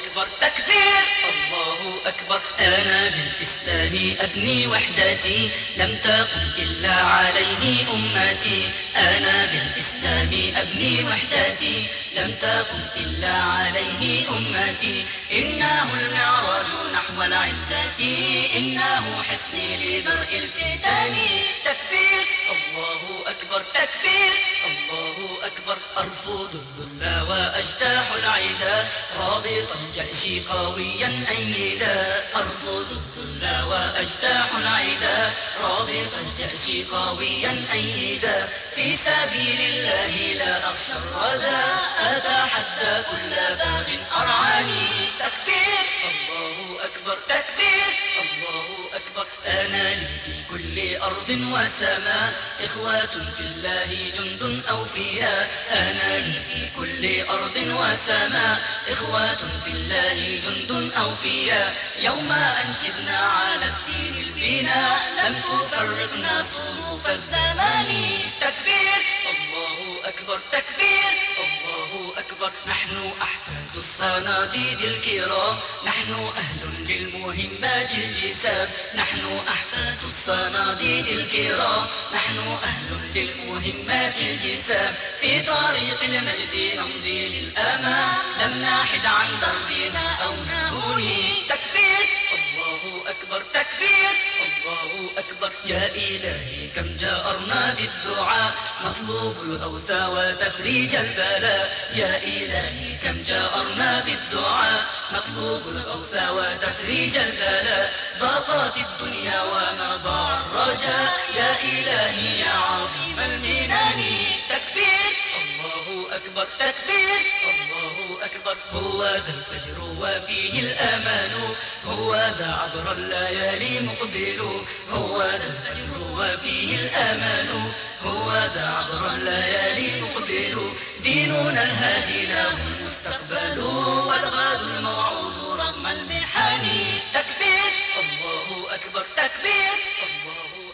أكبر تكبير. الله أكبر. أنا بالإسلام أبني وحدتي. لم تقم إلا عليه أمتي. أنا بالإسلام أبني وحدتي. لم تقم إلا عليه أمتي. إنه المعراج نحو العزة. إنه حصني لبرء الفتن. تكبير. الله أكبر تكبير. الله أكبر أرفض الذل وأجتاح العدا رابط الجأش قويا أيدا أرفض الذل وأجتاح العدا رابط الجأش قويا أيدا في سبيل الله لا أخشى الردى أتحدى كل باغ أرعاني تكبير الله أكبر تكبير الله أكبر. أنا لي في كل أرض وسماء إخوات في الله جند أوفياء أنا لي في كل أرض وسماء إخوات في الله جند أوفياء يوم أنشدنا على الدين البناء. لم تفرقنا صنوف الزمان. تكبير. الله أكبر. تكبير. الله أكبر. نحن أحفاد الصناديد الكرام. نحن أهل للمهمات الجسام. نحن أحفاد الصناديد الكرام. نحن أهل للمهمات الجسام. في طريق المجد نمضي للأمام. لم ناحد عن دربنا أو نهوني. تكبير. الله أكبر تكبير. الله أكبر. يا إلهي، كم جأرنا بالدعاء. نطلب الغوث وتفريج البلاء. يا إلهي كم جأرنا بالدعاء. نطلب الغوث وتفريج البلاء. ضاقت الدنيا وما ضاع الرجاء. يا إلهي يا عظيم المنان. تكبير. الله أكبر تكبير. الله أكبر. هو ذا الفجر وفيه الأمان. هو ذا عبر الليالي مقبل. هو وفيه الأمان هو ذا عبر الليالي مقبل ديننا الهادي له المستقبل والغد الموعود رغم المحن. تكبير، الله أكبر تكبير، الله